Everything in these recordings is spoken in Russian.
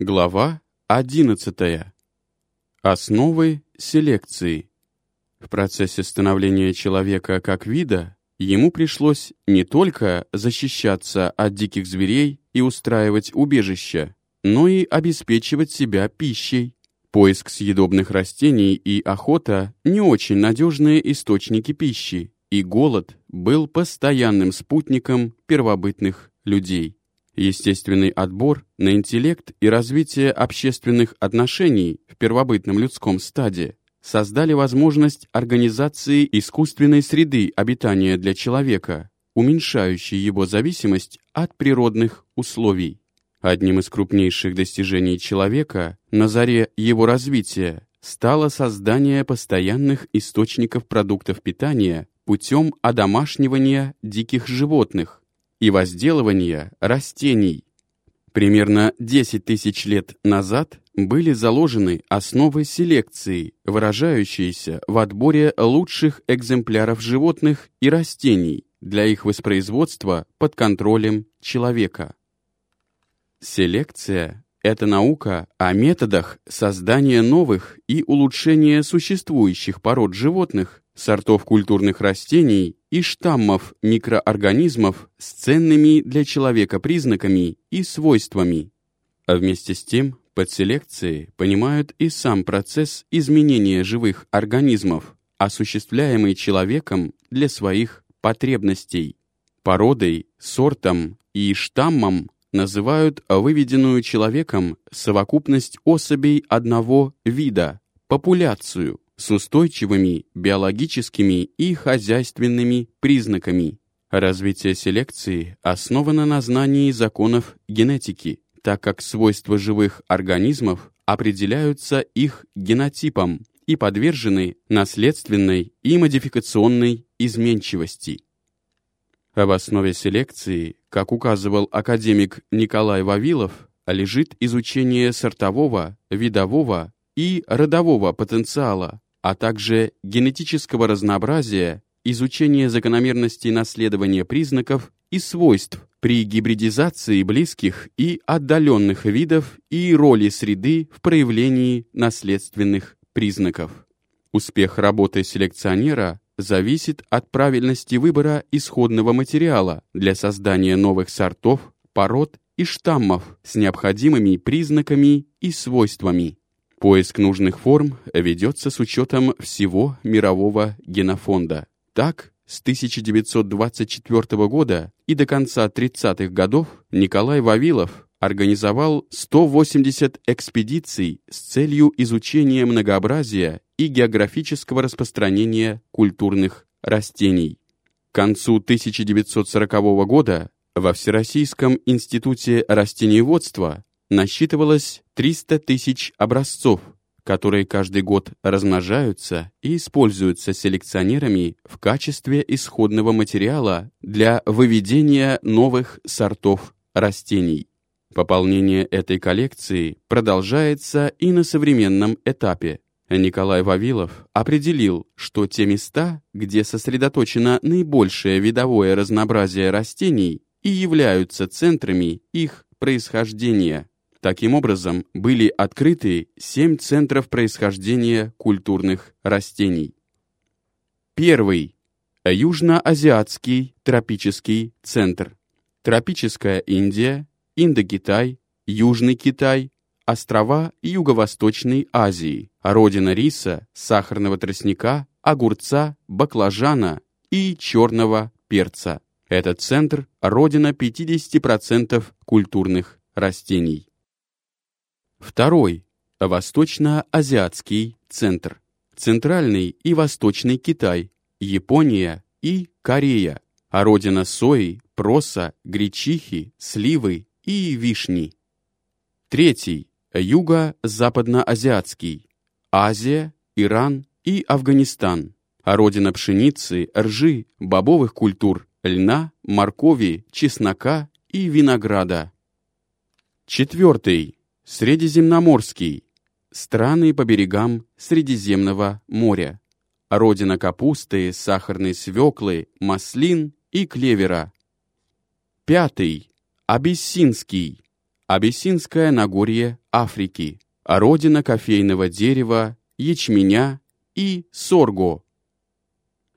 Глава 11. Основы селекции. В процессе становления человека как вида ему пришлось не только защищаться от диких зверей и устраивать убежища, но и обеспечивать себя пищей. Поиск съедобных растений и охота – не очень надежные источники пищи, и голод был постоянным спутником первобытных людей. Естественный отбор на интеллект и развитие общественных отношений в первобытном людском стаде создали возможность организации искусственной среды обитания для человека, уменьшающей его зависимость от природных условий. Одним из крупнейших достижений человека на заре его развития стало создание постоянных источников продуктов питания путем одомашнивания диких животных, и возделывания растений. Примерно 10 тысяч лет назад были заложены основы селекции, выражающиеся в отборе лучших экземпляров животных и растений для их воспроизводства под контролем человека. Селекция – это наука о методах создания новых и улучшения существующих пород животных сортов культурных растений и штаммов микроорганизмов с ценными для человека признаками и свойствами. А вместе с тем, под селекцией понимают и сам процесс изменения живых организмов, осуществляемый человеком для своих потребностей. Породой, сортом и штаммом называют выведенную человеком совокупность особей одного вида, популяцию – с устойчивыми биологическими и хозяйственными признаками. Развитие селекции основано на знании законов генетики, так как свойства живых организмов определяются их генотипом и подвержены наследственной и модификационной изменчивости. В основе селекции, как указывал академик Николай Вавилов, лежит изучение сортового, видового и родового потенциала, а также генетического разнообразия, изучение закономерностей наследования признаков и свойств при гибридизации близких и отдаленных видов и роли среды в проявлении наследственных признаков. Успех работы селекционера зависит от правильности выбора исходного материала для создания новых сортов, пород и штаммов с необходимыми признаками и свойствами. Поиск нужных форм ведется с учетом всего мирового генофонда. Так, с 1924 года и до конца 30-х годов Николай Вавилов организовал 180 экспедиций с целью изучения многообразия и географического распространения культурных растений. К концу 1940 года во Всероссийском институте растениеводства насчитывалось 300 тысяч образцов, которые каждый год размножаются и используются селекционерами в качестве исходного материала для выведения новых сортов растений. Пополнение этой коллекции продолжается и на современном этапе. Николай Вавилов определил, что те места, где сосредоточено наибольшее видовое разнообразие растений, и являются центрами их происхождения. Таким образом, были открыты семь центров происхождения культурных растений. Первый. Южноазиатский тропический центр. Тропическая Индия, Индокитай, Южный Китай, острова Юго-Восточной Азии, родина риса, сахарного тростника, огурца, баклажана и черного перца. Этот центр – родина 50% культурных растений. Второй – Восточно-Азиатский центр. Центральный и Восточный Китай, Япония и Корея, а родина сои, проса, гречихи, сливы и вишни. Третий – Юго-Западноазиатский, Азия, Иран и Афганистан, а родина пшеницы, ржи, бобовых культур, льна, моркови, чеснока и винограда. Четвертый Средиземноморский. Страны по берегам Средиземного моря. Родина капусты, сахарной свеклы, маслин и клевера. Пятый. Абиссинский. Абиссинское Нагорье Африки, родина кофейного дерева, ячменя и сорго.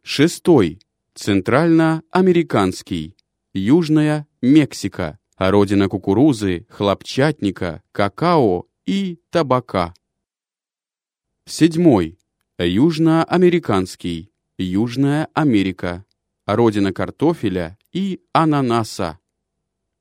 Шестой. Центральноамериканский, Южная Мексика, родина кукурузы, хлопчатника, какао и табака. Седьмой. Южноамериканский, Южная Америка, родина картофеля и ананаса.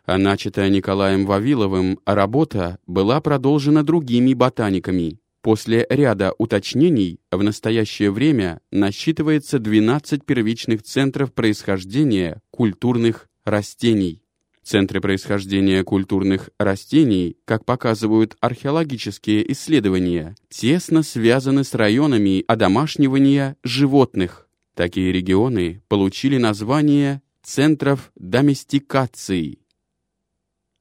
А начатая Николаем Вавиловым работа была продолжена другими ботаниками. После ряда уточнений в настоящее время насчитывается 12 первичных центров происхождения культурных растений. Центры происхождения культурных растений, как показывают археологические исследования, тесно связаны с районами одомашнивания животных. Такие регионы получили название центров доместикации.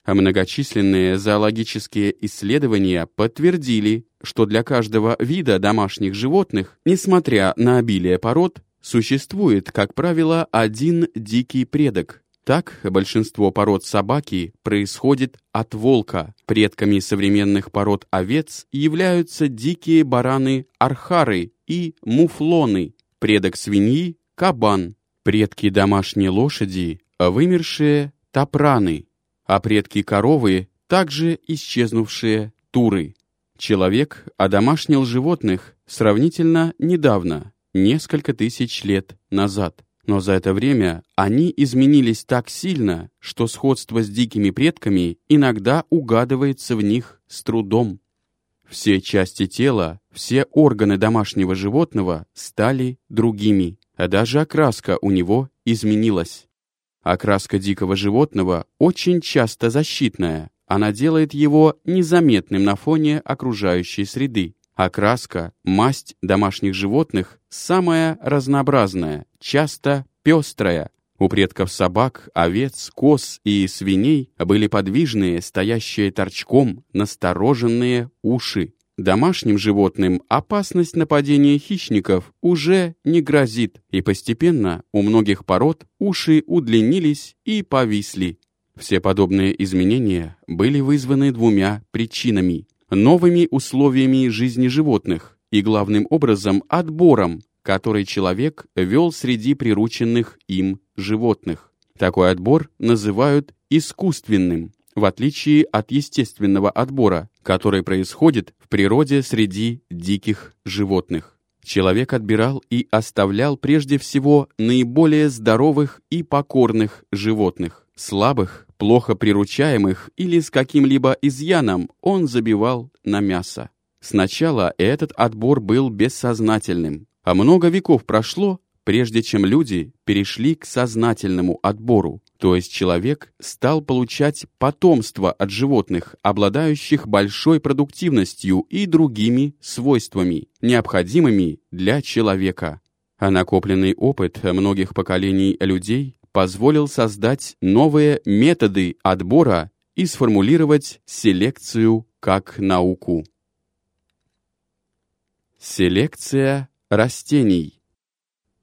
А многочисленные зоологические исследования подтвердили, что для каждого вида домашних животных, несмотря на обилие пород, существует, как правило, один дикий предок. Так, большинство пород собаки происходит от волка. Предками современных пород овец являются дикие бараны-архары и муфлоны, предок свиньи – кабан, предки домашней лошади – вымершие топраны, а предки коровы – также исчезнувшие туры. Человек одомашнил животных сравнительно недавно, несколько тысяч лет назад. Но за это время они изменились так сильно, что сходство с дикими предками иногда угадывается в них с трудом. Все части тела, все органы домашнего животного стали другими, а даже окраска у него изменилась. Окраска дикого животного очень часто защитная, она делает его незаметным на фоне окружающей среды. Окраска, масть домашних животных самая разнообразная, часто пестрая. У предков собак, овец, коз и свиней были подвижные, стоящие торчком, настороженные уши. Домашним животным опасность нападения хищников уже не грозит, и постепенно у многих пород уши удлинились и повисли. Все подобные изменения были вызваны двумя причинами – новыми условиями жизни животных и, главным образом, отбором, который человек вел среди прирученных им животных. Такой отбор называют искусственным, в отличие от естественного отбора, который происходит в природе среди диких животных. Человек отбирал и оставлял прежде всего наиболее здоровых и покорных животных. Слабых, плохо приручаемых или с каким-либо изъяном он забивал на мясо. Сначала этот отбор был бессознательным, а много веков прошло, прежде чем люди перешли к сознательному отбору, то есть человек стал получать потомство от животных, обладающих большой продуктивностью и другими свойствами, необходимыми для человека. А накопленный опыт многих поколений людей позволил создать новые методы отбора и сформулировать селекцию как науку. Селекция растений.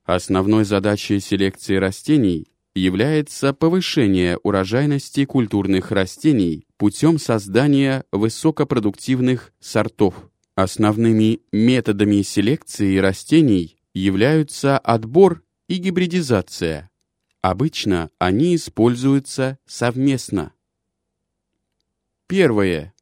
Основной задачей селекции растений является повышение урожайности культурных растений путем создания высокопродуктивных сортов. Основными методами селекции растений являются отбор и гибридизация. Обычно они используются совместно. Первое.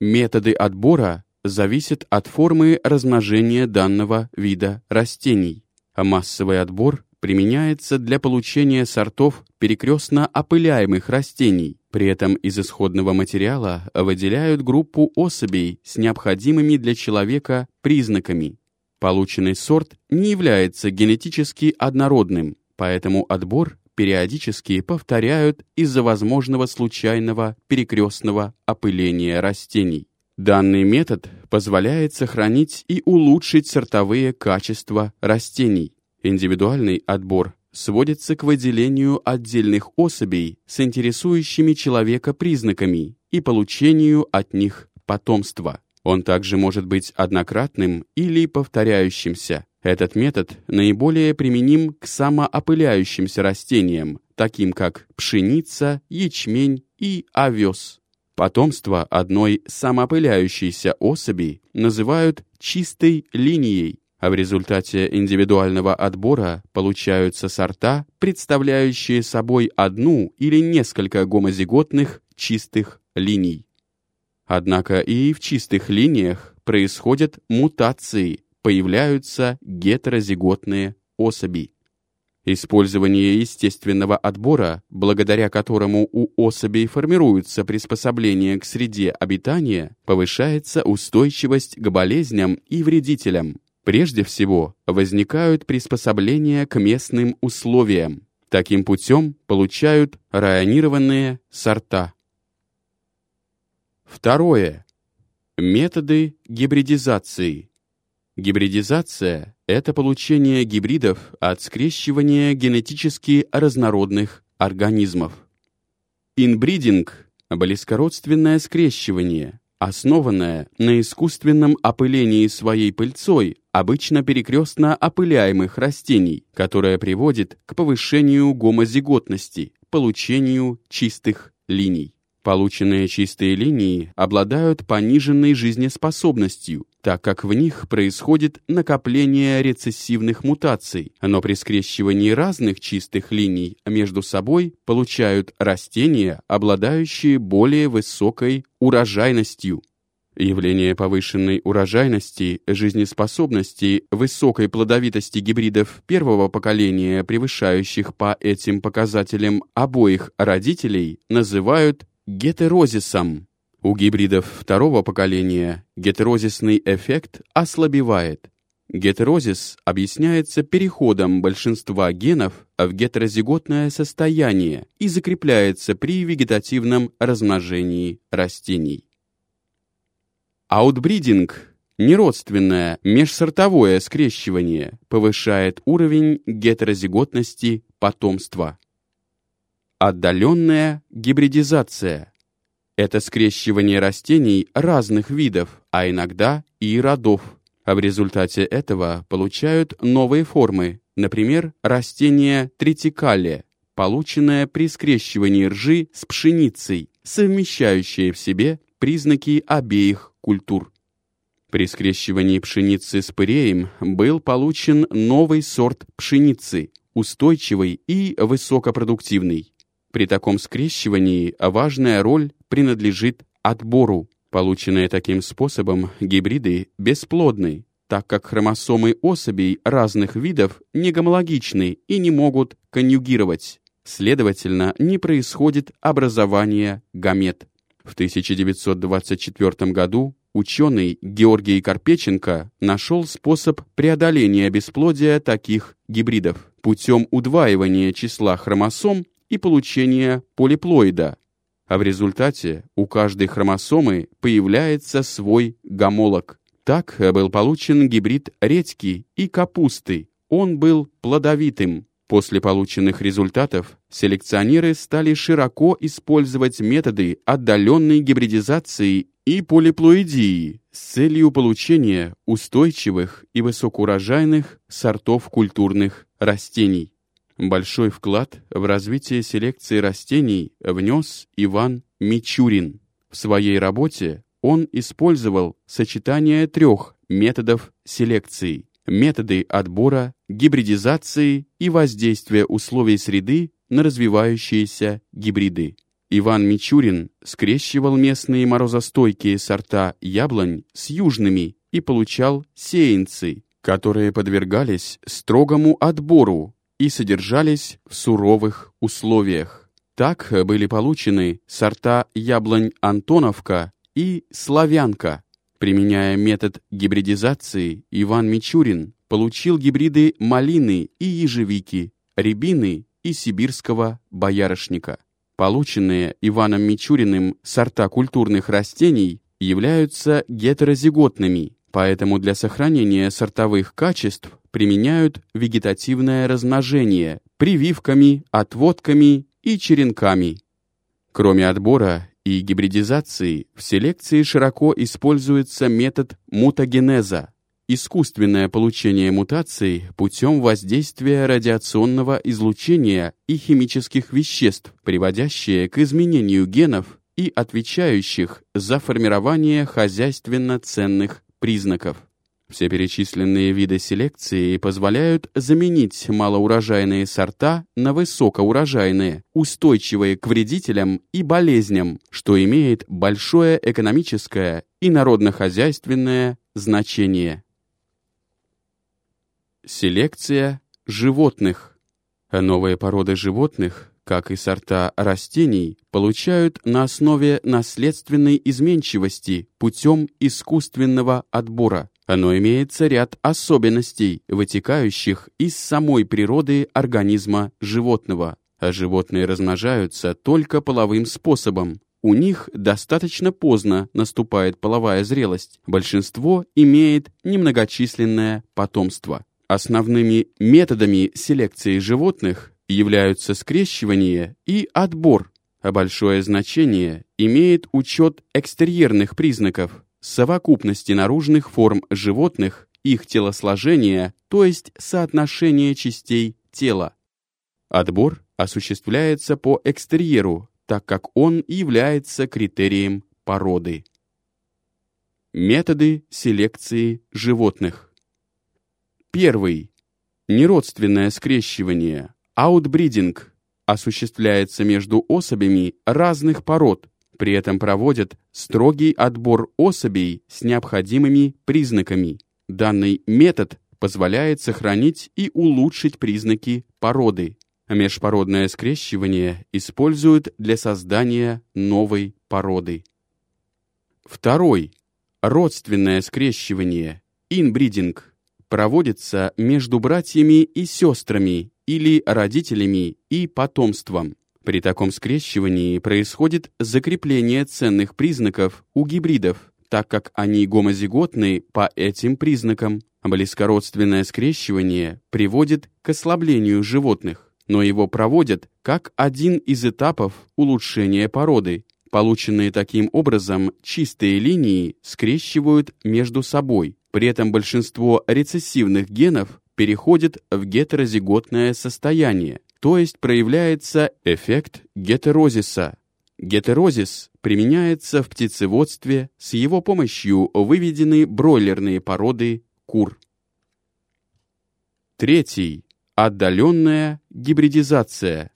Методы отбора зависит от формы размножения данного вида растений. А массовый отбор применяется для получения сортов перекрестно опыляемых растений. При этом из исходного материала выделяют группу особей с необходимыми для человека признаками. Полученный сорт не является генетически однородным, поэтому отбор периодически повторяют из-за возможного случайного перекрестного опыления растений. Данный метод позволяет сохранить и улучшить сортовые качества растений. Индивидуальный отбор сводится к выделению отдельных особей с интересующими человека признаками и получению от них потомства. Он также может быть однократным или повторяющимся. Этот метод наиболее применим к самоопыляющимся растениям, таким как пшеница, ячмень и овес. Потомство одной самоопыляющейся особи называют чистой линией, а в результате индивидуального отбора получаются сорта, представляющие собой одну или несколько гомозиготных чистых линий. Однако и в чистых линиях происходят мутации, появляются гетерозиготные особи. Использование естественного отбора, благодаря которому у особей формируются приспособления к среде обитания, повышается устойчивость к болезням и вредителям. Прежде всего, возникают приспособления к местным условиям. Таким путем получают районированные сорта. Второе. Методы гибридизации. Гибридизация – это получение гибридов от скрещивания генетически разнородных организмов. Инбридинг – близкородственное скрещивание, основанное на искусственном опылении своей пыльцой обычно перекрестно опыляемых растений, которое приводит к повышению гомозиготности, получению чистых линий. Полученные чистые линии обладают пониженной жизнеспособностью, так как в них происходит накопление рецессивных мутаций, но при скрещивании разных чистых линий между собой получают растения, обладающие более высокой урожайностью. Явление повышенной урожайности, жизнеспособности, высокой плодовитости гибридов первого поколения, превышающих по этим показателям обоих родителей, называют гетерозисом. У гибридов второго поколения гетерозисный эффект ослабевает. Гетерозис объясняется переходом большинства генов в гетерозиготное состояние и закрепляется при вегетативном размножении растений. Аутбридинг – неродственное межсортовое скрещивание повышает уровень гетерозиготности потомства. Отдаленная гибридизация – это скрещивание растений разных видов, а иногда и родов. А в результате этого получают новые формы, например, растение тритикалия, полученное при скрещивании ржи с пшеницей, совмещающее в себе признаки обеих культур. При скрещивании пшеницы с пыреем был получен новый сорт пшеницы, устойчивый и высокопродуктивный. При таком скрещивании важная роль принадлежит отбору. Полученные таким способом гибриды бесплодны, так как хромосомы особей разных видов не гомологичны и не могут конъюгировать. Следовательно, не происходит образование гамет. В 1924 году ученый Георгий Карпеченко нашел способ преодоления бесплодия таких гибридов путем удваивания числа хромосом и получения полиплоида, а в результате у каждой хромосомы появляется свой гомолог. Так был получен гибрид редьки и капусты. Он был плодовитым. После полученных результатов селекционеры стали широко использовать методы отдаленной гибридизации и полиплоидии с целью получения устойчивых и высокоурожайных сортов культурных растений. Большой вклад в развитие селекции растений внес Иван Мичурин. В своей работе он использовал сочетание трех методов селекции. Методы отбора, гибридизации и воздействия условий среды на развивающиеся гибриды. Иван Мичурин скрещивал местные морозостойкие сорта яблонь с южными и получал сеянцы, которые подвергались строгому отбору и содержались в суровых условиях. Так были получены сорта яблонь Антоновка и Славянка. Применяя метод гибридизации, Иван Мичурин получил гибриды малины и ежевики, рябины и сибирского боярышника. Полученные Иваном Мичуриным сорта культурных растений являются гетерозиготными, поэтому для сохранения сортовых качеств применяют вегетативное размножение прививками, отводками и черенками. Кроме отбора и гибридизации, в селекции широко используется метод мутагенеза – искусственное получение мутаций путем воздействия радиационного излучения и химических веществ, приводящее к изменению генов и отвечающих за формирование хозяйственно ценных признаков. Все перечисленные виды селекции позволяют заменить малоурожайные сорта на высокоурожайные, устойчивые к вредителям и болезням, что имеет большое экономическое и народно-хозяйственное значение. Селекция животных. Новые породы животных, как и сорта растений, получают на основе наследственной изменчивости путем искусственного отбора. Оно имеется ряд особенностей, вытекающих из самой природы организма животного. А животные размножаются только половым способом. У них достаточно поздно наступает половая зрелость. Большинство имеет немногочисленное потомство. Основными методами селекции животных являются скрещивание и отбор, а большое значение имеет учет экстерьерных признаков, совокупности наружных форм животных, их телосложения, то есть соотношение частей тела. Отбор осуществляется по экстерьеру, так как он является критерием породы. Методы селекции животных. Первый. Неродственное скрещивание, аутбридинг, осуществляется между особями разных пород, при этом проводят строгий отбор особей с необходимыми признаками. Данный метод позволяет сохранить и улучшить признаки породы. Межпородное скрещивание используют для создания новой породы. Второй. Родственное скрещивание, инбридинг, проводится между братьями и сестрами или родителями и потомством. При таком скрещивании происходит закрепление ценных признаков у гибридов, так как они гомозиготны по этим признакам. Близкородственное скрещивание приводит к ослаблению животных, но его проводят как один из этапов улучшения породы. Полученные таким образом чистые линии скрещивают между собой. При этом большинство рецессивных генов переходит в гетерозиготное состояние, то есть проявляется эффект гетерозиса. Гетерозис применяется в птицеводстве, с его помощью выведены бройлерные породы кур. Третий. Отдаленная гибридизация.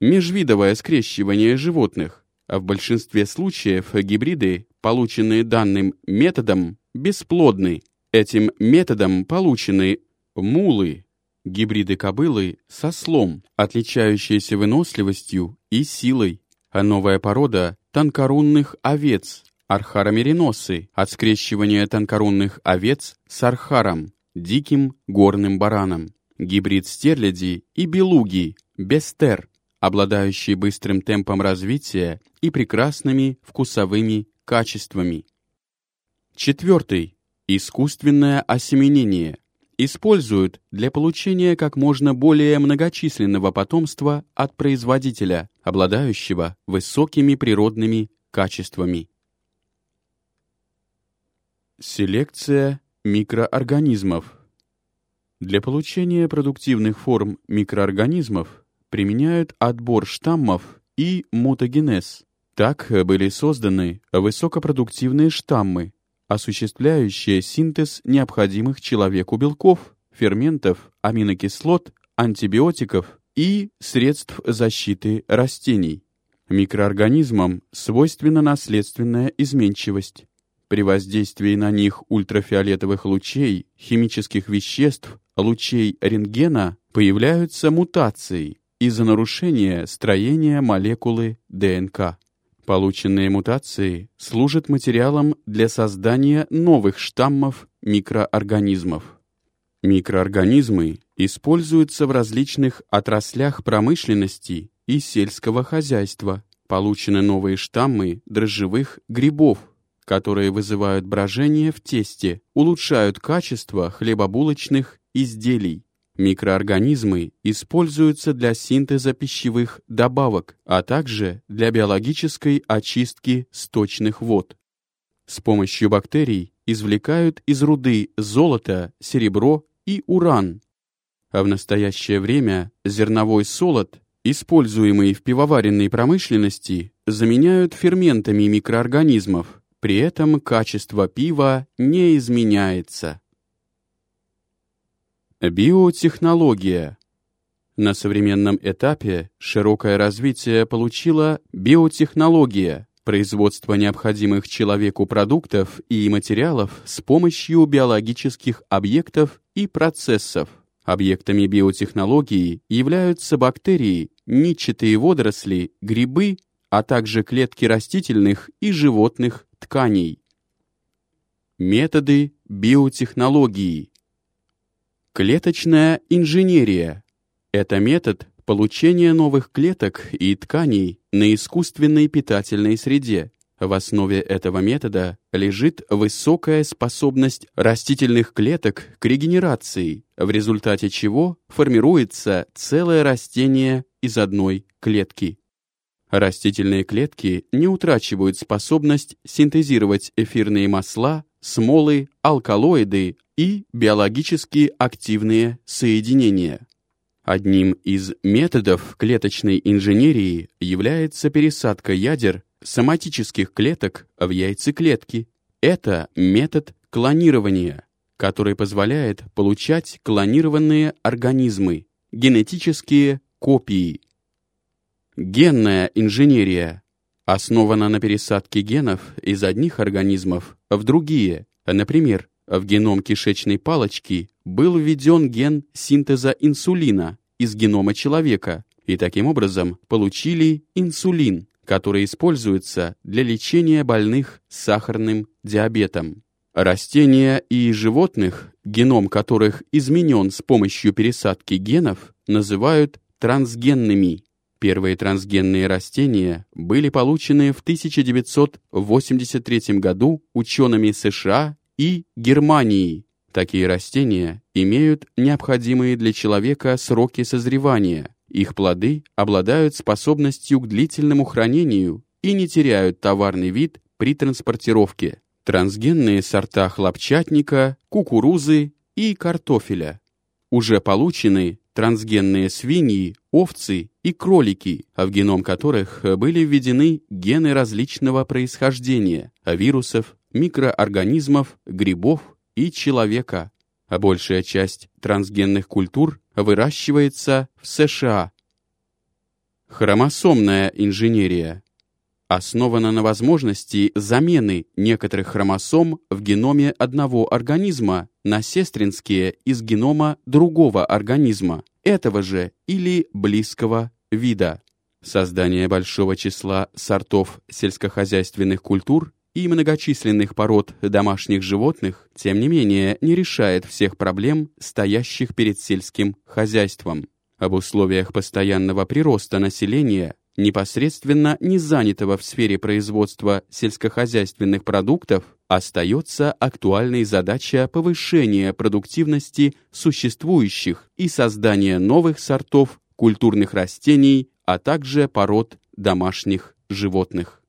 Межвидовое скрещивание животных. В большинстве случаев гибриды, полученные данным методом, бесплодны. Этим методом получены мулы, гибриды кобылы со слом, отличающиеся выносливостью и силой, а новая порода тонкорунных овец, архаромериносы, от скрещивания тонкорунных овец с архаром, диким горным бараном, гибрид стерляди и белуги, бестер, обладающий быстрым темпом развития и прекрасными вкусовыми качествами. Четвертый. Искусственное осеменение – используют для получения как можно более многочисленного потомства от производителя, обладающего высокими природными качествами. Селекция микроорганизмов. Для получения продуктивных форм микроорганизмов применяют отбор штаммов и мутагенез. Так были созданы высокопродуктивные штаммы, осуществляющая синтез необходимых человеку белков, ферментов, аминокислот, антибиотиков и средств защиты растений. Микроорганизмам свойственна наследственная изменчивость. При воздействии на них ультрафиолетовых лучей, химических веществ, лучей рентгена появляются мутации из-за нарушения строения молекулы ДНК. Полученные мутации служат материалом для создания новых штаммов микроорганизмов. Микроорганизмы используются в различных отраслях промышленности и сельского хозяйства. Получены новые штаммы дрожжевых грибов, которые вызывают брожение в тесте, улучшают качество хлебобулочных изделий. Микроорганизмы используются для синтеза пищевых добавок, а также для биологической очистки сточных вод. С помощью бактерий извлекают из руды золото, серебро и уран. А в настоящее время зерновой солод используемые в пивоваренной промышленности, заменяют ферментами микроорганизмов, при этом качество пива не изменяется. Биотехнология. На современном этапе широкое развитие получила биотехнология, производство необходимых человеку продуктов и материалов с помощью биологических объектов и процессов. Объектами биотехнологии являются бактерии, нитчатые водоросли, грибы, а также клетки растительных и животных тканей. Методы биотехнологии. Клеточная инженерия – это метод получения новых клеток и тканей на искусственной питательной среде. В основе этого метода лежит высокая способность растительных клеток к регенерации, в результате чего формируется целое растение из одной клетки. Растительные клетки не утрачивают способность синтезировать эфирные масла, смолы, алкалоиды и биологически активные соединения. Одним из методов клеточной инженерии является пересадка ядер соматических клеток в яйцеклетки. Это метод клонирования, который позволяет получать клонированные организмы, генетические копии. Генная инженерия основана на пересадке генов из одних организмов в другие. Например, в геном кишечной палочки был введен ген синтеза инсулина из генома человека, и таким образом получили инсулин, который используется для лечения больных с сахарным диабетом. Растения и животных, геном которых изменен с помощью пересадки генов, называют трансгенными. Первые трансгенные растения были получены в 1983 году учеными США и Германии. Такие растения имеют необходимые для человека сроки созревания. Их плоды обладают способностью к длительному хранению и не теряют товарный вид при транспортировке. Трансгенные сорта хлопчатника, кукурузы и картофеля. Уже получены трансгенные свиньи, овцы и кролики, в геном которых были введены гены различного происхождения, вирусов, микроорганизмов, грибов и человека, а большая часть трансгенных культур выращивается в США. Хромосомная инженерия основана на возможности замены некоторых хромосом в геноме одного организма на сестринские из генома другого организма, этого же или близкого вида. Создание большого числа сортов сельскохозяйственных культур и многочисленных пород домашних животных, тем не менее, не решает всех проблем, стоящих перед сельским хозяйством. Об условиях постоянного прироста населения, непосредственно не занятого в сфере производства сельскохозяйственных продуктов, остается актуальной задача повышения продуктивности существующих и создания новых сортов культурных растений, а также пород домашних животных.